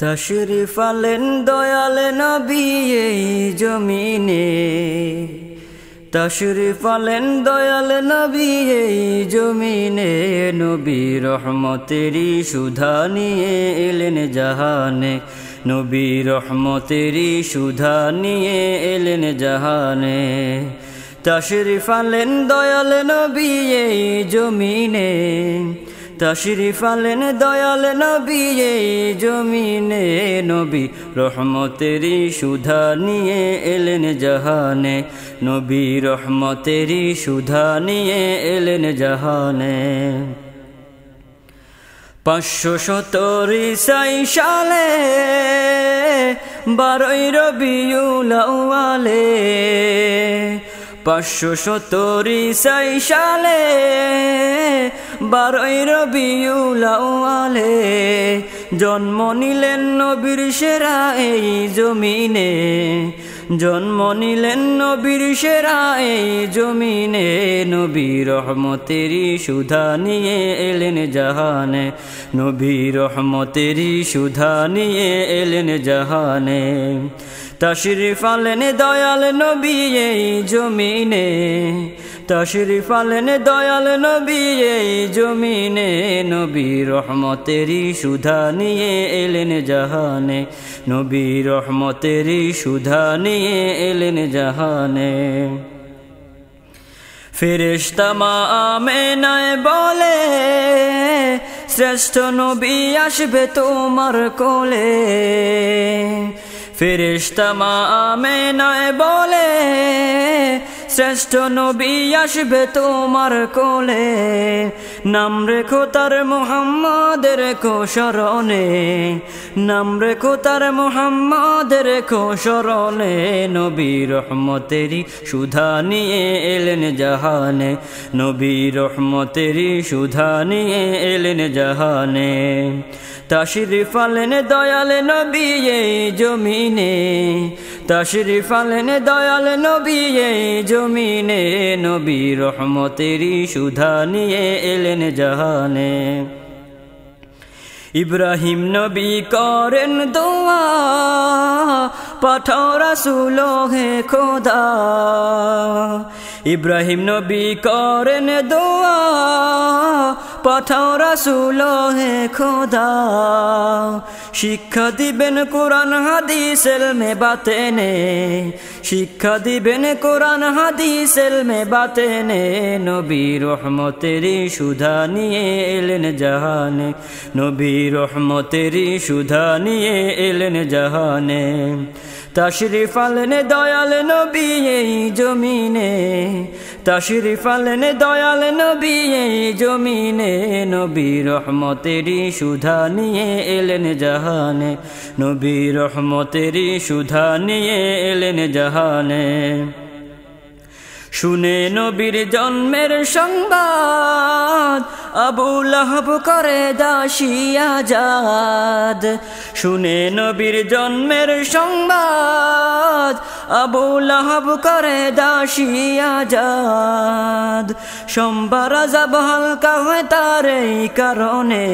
তশরিফ আলেন দয়াল নবী জমিনে। তশরিফ আলেন দয়াল নবী জমিনে। নবী রহমতেরি সুধা নিয়ে এলেন জাহানে। নবী রহমতেরি সুধা নিয়ে এলেন জাহানে। তশরিফ আলেন দয়াল নবী জমিনে। তশরিফ আলেন, দয়াল নবী জমিনে নবী। রহমতেরি সুধা নিয়ে এলেন জাহানে। নবী রহমতেরি সুধা নিয়ে এলেন জাহানে। পাঁচশো সতরি সাই সালে, বারোই রবিউলাওয়ালে পাঁচশো সত্তরি সাই সালে বারোই রবিউলাওয়ালে জন্ম নিলেন নবীর সেরা এই জমিনে। জন্ম নিলেন নবীর সেরা এই জমিনে। নবী রহমতেরি সুধা নিয়ে এলেন জাহানে। নবী রহমতেরি সুধা নিয়ে এলেন জাহানে। তশরিফ আলেন দয়াল নবী এই জমিনে। তশরিফ আলেন দয়াল নবী এই জমিনে। নবী রহমতেরি সুধা নিয়ে এলেন জাহানে। নবী রহমতেরি সুধা নিয়ে এলেন জাহানে। ফেরেশতামা আমেনায় বলে শ্রেষ্ঠ নবী আসবে তোমার কোলে। ফেরেশতামা আমেনায় বলে শ্রেষ্ঠ নবী আসবে তোমার কোলে। নাম রেখো তার মোহাম্মদ রেখো শরণে। নাম রেখো তার মোহাম্মদ রেখো শরণে। নবী রহমতেরি সুধা নিয়ে এলেন জাহানে। নবী রহমতেরি সুধা নিয়ে এলেন জাহানে। তাশরিফ আলেন দয়াল নবী এই জমিনে। তাশরিফ আলেন দয়াল নবী এই জমিনে। নবী রহমতেরই সুধা নিয়ে এলেন জাহানে। ইব্রাহিম নবী করেন দোয়া, পাঠাও রাসুল হে খোদা। ইব্রাহিম নবী করেন দোয়া পাঠাও রাসুল, হে খোদা। শিক্ষা দিবেন কোরআন, হাদিস, এলমে বাতেনে। শিক্ষা দিবেন কোরআন, হাদিস, এলমে বাতেনে। নবী রহমতেরি সুধা নিয়ে এলেন জাহানে। নবী রহমতেরি সুধা নিয়ে এলেন জাহানে। তাশরিফ আলেন, দয়াল নবী জমিনে। তাশরিফ আলেন, দয়াল নবী জমিনে। নবী রহমতেরি সুধা নিয়ে এলেন জাহানে। নবী রহমতেরি সুধা নিয়ে এলেন জাহানে। শুনে নবীর জন্মের সংবাদ আবু লাহব করে দাসিয়া যাদ শুনে নবীর জন্মের সংবাদ। আবু লাহব করে দাসী আজাদ সোমবার আজাব হালকা হয় তার এই কারণে।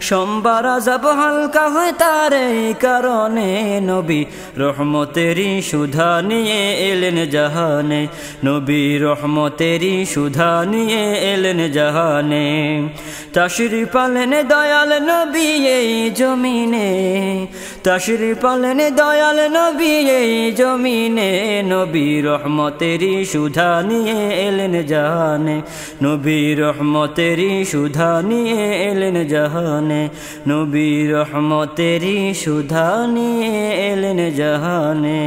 সোমবার আজাব হালকা হয় তার এই কারণে। নবী রহমতেরি সুধা নিয়ে এলেন জাহানে। নবী রহমতেরি সুধা নিয়ে এলেন জাহানে। তাশরি পালেন দয়াল নবী এই জমিনে। তাশরি পালেন দয়াল নবী, এই জমিনে নবী রহমতেরি সুধা নিয়ে এলেন জাহানে। নবী রহমতেরি সুধা নিয়ে এলেন জাহানে। নবী রহমতেরি সুধা নিয়ে এলেন জাহানে।